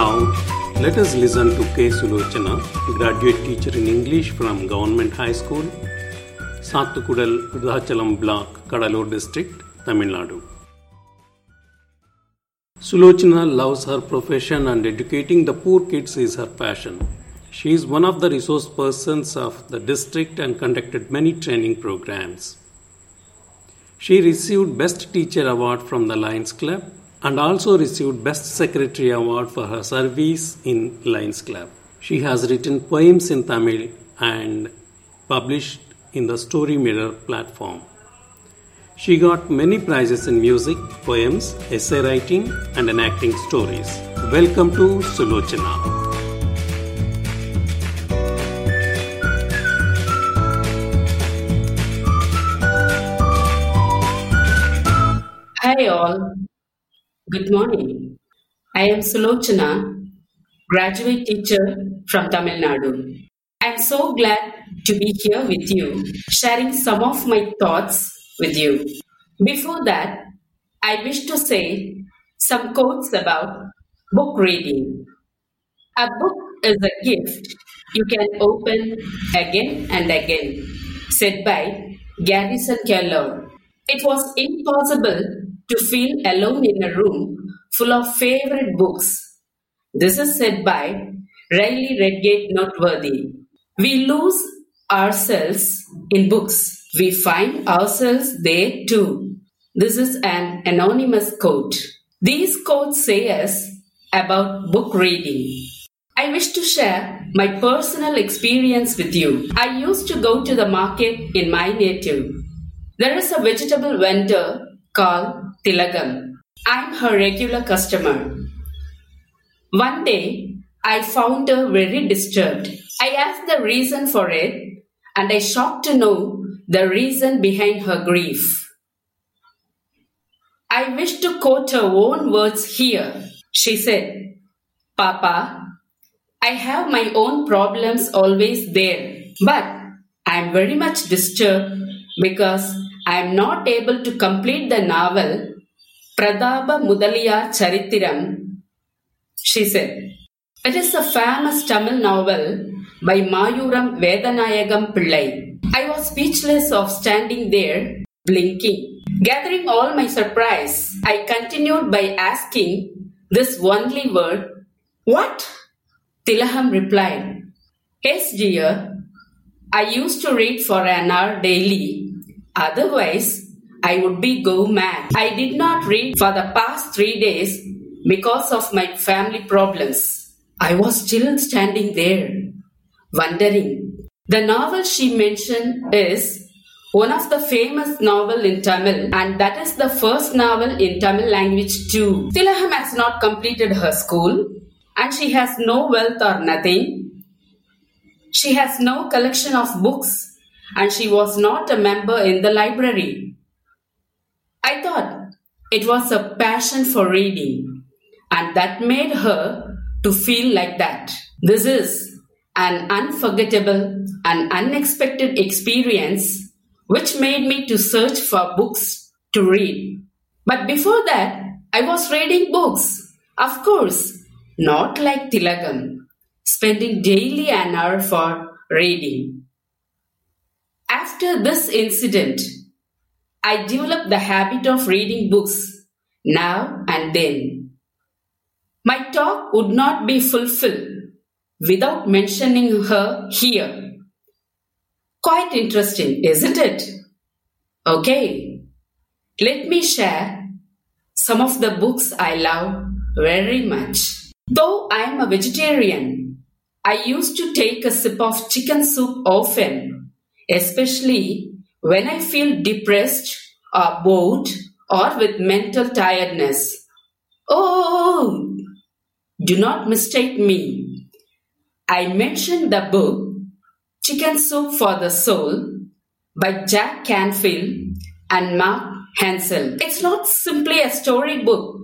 Now, let us listen to K. Sulochana, graduate teacher in English from Government High School, Sathukudal, Vidachalam Block, Cuddalore District, Tamil Nadu. Sulochana loves her profession and educating the poor kids is her passion. She is one of the resource persons of the district and conducted many training programs. She received Best Teacher Award from the Lions Club and also received Best Secretary Award for her service in Lions Club. She has written poems in Tamil and published in the Story Mirror platform. She got many prizes in music, poems, essay writing, and enacting stories. Welcome to Sulochana. Hi all. Good morning. I am Sulochana, graduate teacher from Tamil Nadu. I am so glad to be here with you, sharing some of my thoughts with you. Before that, I wish to say some quotes about book reading. A book is a gift you can open again and again, said by Garrison Keillor. It was impossible to feel alone in a room full of favorite books. This is said by Riley Redgate Noteworthy. We lose ourselves in books. We find ourselves there too. This is an anonymous quote. These quotes say us about book reading. I wish to share my personal experience with you. I used to go to the market in my native. There is a vegetable vendor called Tilagam. I'm her regular customer. One day, I found her very disturbed. I asked the reason for it, and I shocked to know the reason behind her grief. I wish to quote her own words here. She said, Papa, I have my own problems always there, but I am very much disturbed because I am not able to complete the novel Pradaba Mudaliyar Charitiram. She said, It is a famous Tamil novel by Mayuram Vedanayagam Pillai. I was speechless of standing there, blinking. Gathering all my surprise, I continued by asking this only word, What? Tilagam replied, Yes, dear. I used to read for an hour daily. Otherwise, I would be go mad. I did not read for the past three days because of my family problems. I was still standing there, wondering. The novel she mentioned is one of the famous novel in Tamil and that is the first novel in Tamil language too. Tilagam has not completed her school and she has no wealth or nothing. She has no collection of books and she was not a member in the library. I thought it was a passion for reading and that made her to feel like that. This is an unforgettable and unexpected experience which made me to search for books to read. But before that, I was reading books. Of course, not like Tilagam, spending daily an hour for reading. After this incident, I developed the habit of reading books now and then. My talk would not be fulfilled without mentioning her here. Quite interesting, isn't it? Okay, let me share some of the books I love very much. Though I am a vegetarian, I used to take a sip of chicken soup often, especially when I feel depressed or bored or with mental tiredness. Oh, do not mistake me. I mentioned the book Chicken Soup for the Soul by Jack Canfield and Mark Hansen. It's not simply a storybook,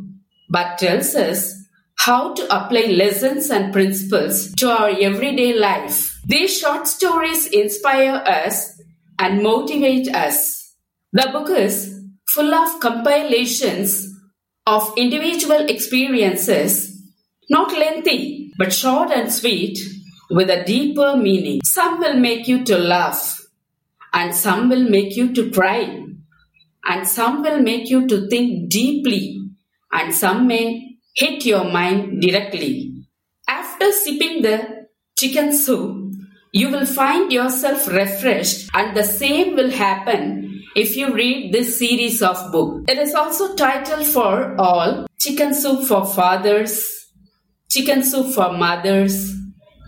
but tells us how to apply lessons and principles to our everyday life. These short stories inspire us and motivate us. The book is full of compilations of individual experiences Not lengthy, but short and sweet with a deeper meaning. Some will make you to laugh, and some will make you to cry, and some will make you to think deeply, and some may hit your mind directly. After sipping the chicken soup, you will find yourself refreshed, and the same will happen if you read this series of books. It is also titled for all Chicken Soup for Fathers, Chicken Soup for Mothers,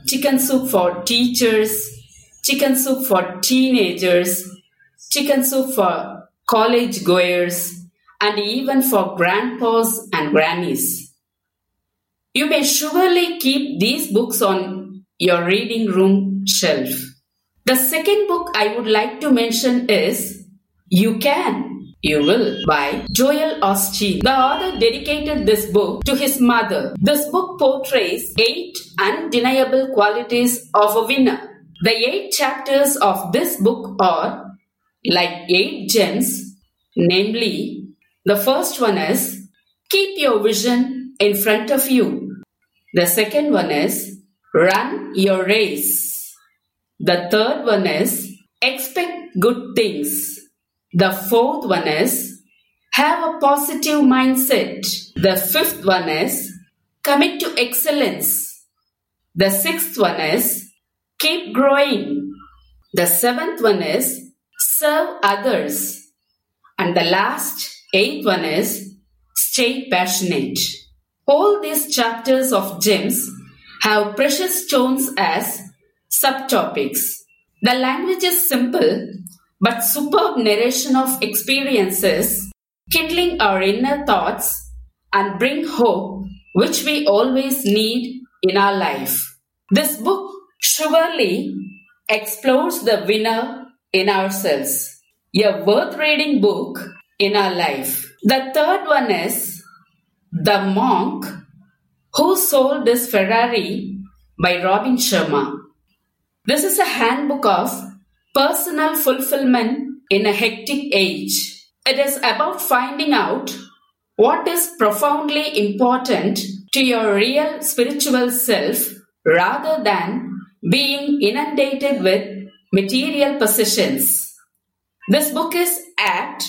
Chicken Soup for Teachers, Chicken Soup for Teenagers, Chicken Soup for College goers, and even for grandpas and grannies. You may surely keep these books on your reading room shelf. The second book I would like to mention is You Can, You Will by Joel Osteen. The author dedicated this book to his mother. This book portrays eight undeniable qualities of a winner. The eight chapters of this book are like eight gems, namely, the first one is keep your vision in front of you. The second one is run your race. The third one is expect good things. The fourth one is have a positive mindset. The fifth one is commit to excellence. The sixth one is keep growing. The seventh one is serve others. And the last eighth one is stay passionate. All these chapters of gems have precious stones as subtopics. The language is simple but superb narration of experiences, kindling our inner thoughts and bring hope which we always need in our life. This book surely explores the winner in ourselves, a worth reading book in our life. The third one is The Monk Who Sold His Ferrari by Robin Sharma. This is a handbook of personal fulfillment in a hectic age. It is about finding out what is profoundly important to your real spiritual self rather than being inundated with material possessions. This book is apt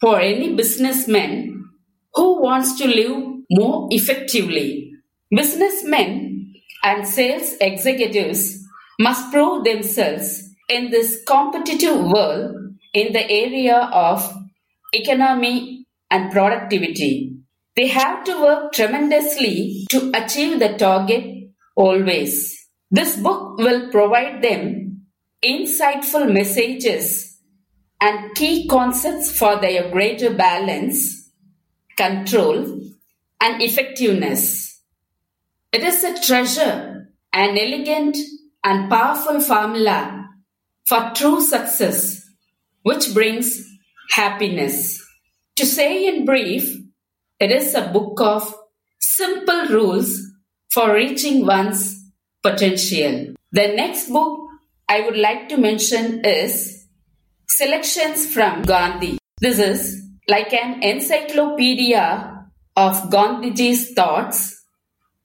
for any businessman who wants to live more effectively. Businessmen and sales executives must prove themselves in this competitive world in the area of economy and productivity. They have to work tremendously to achieve the target always. This book will provide them insightful messages and key concepts for their greater balance, control, and effectiveness. It is a treasure, an elegant and powerful formula for true success, which brings happiness. To say in brief, it is a book of simple rules for reaching one's potential. The next book I would like to mention is Selections from Gandhi. This is like an encyclopedia of Gandhiji's thoughts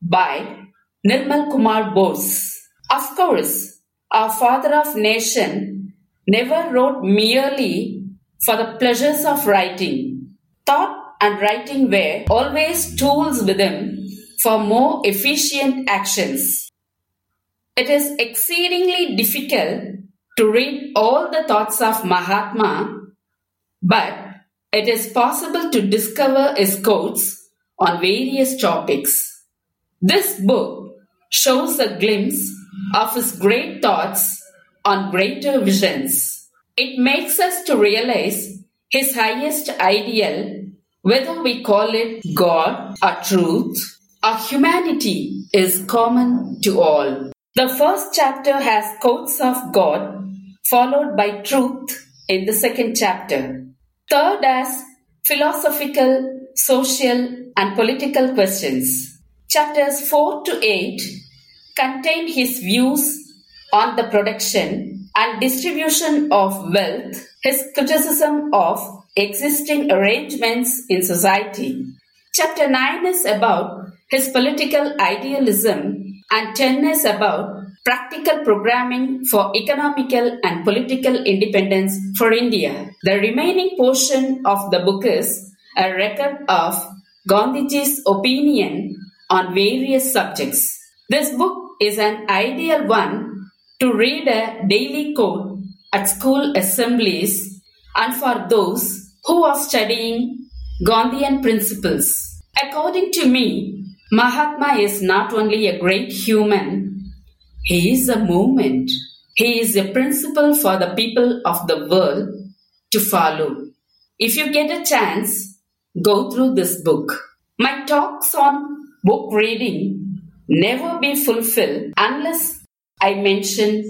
by Nirmal Kumar Bose. Of course, our father of nation never wrote merely for the pleasures of writing. Thought and writing were always tools with him for more efficient actions. It is exceedingly difficult to read all the thoughts of Mahatma, but it is possible to discover his quotes on various topics. This book shows a glimpse of his great thoughts on greater visions. It makes us to realize his highest ideal, whether we call it God or truth or humanity, is common to all. The first chapter has quotes of God, followed by truth in the second chapter. Third as philosophical, social, and political questions. Chapters 4 to 8 contain his views on the production and distribution of wealth, his criticism of existing arrangements in society. Chapter 9 is about his political idealism, and 10 is about practical programming for economical and political independence for India. The remaining portion of the book is a record of Gandhiji's opinion on various subjects. This book is an ideal one to read a daily quote at school assemblies and for those who are studying Gandhian principles. According to me, Mahatma is not only a great human, he is a movement. He is a principle for the people of the world to follow. If you get a chance, go through this book. My talks on book reading never be fulfilled unless I mention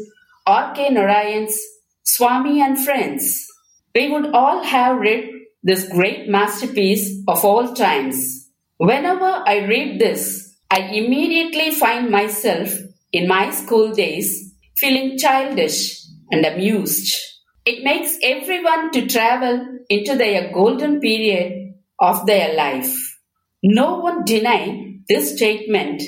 R.K. Narayan's Swami and Friends. We would all have read this great masterpiece of all times. Whenever I read this, I immediately find myself in my school days feeling childish and amused. It makes everyone to travel into their golden period of their life. No one deny this statement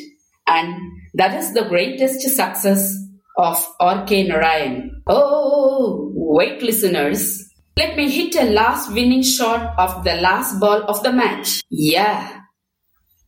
and that is the greatest success of R.K. Narayan. Oh, wait listeners. Let me hit a last winning shot of the last ball of the match. Yeah,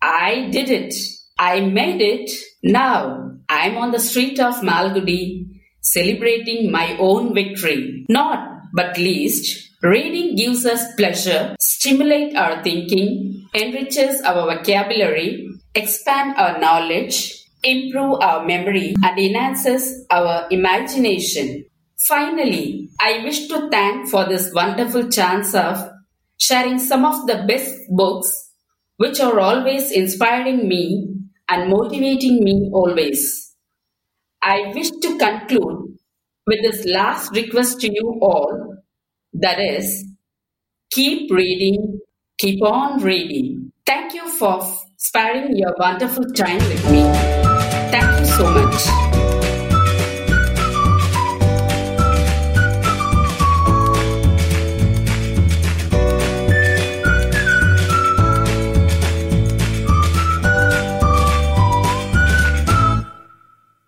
I did it. I made it. Now I'm on the street of Malgudi celebrating my own victory. Not but least, reading gives us pleasure, stimulate our thinking, enriches our vocabulary, expand our knowledge, improve our memory, and enhances our imagination. Finally, I wish to thank for this wonderful chance of sharing some of the best books which are always inspiring me and motivating me always. I wish to conclude with this last request to you all that is, keep reading, keep on reading. Thank you for sparing your wonderful time with me. Thank you so much.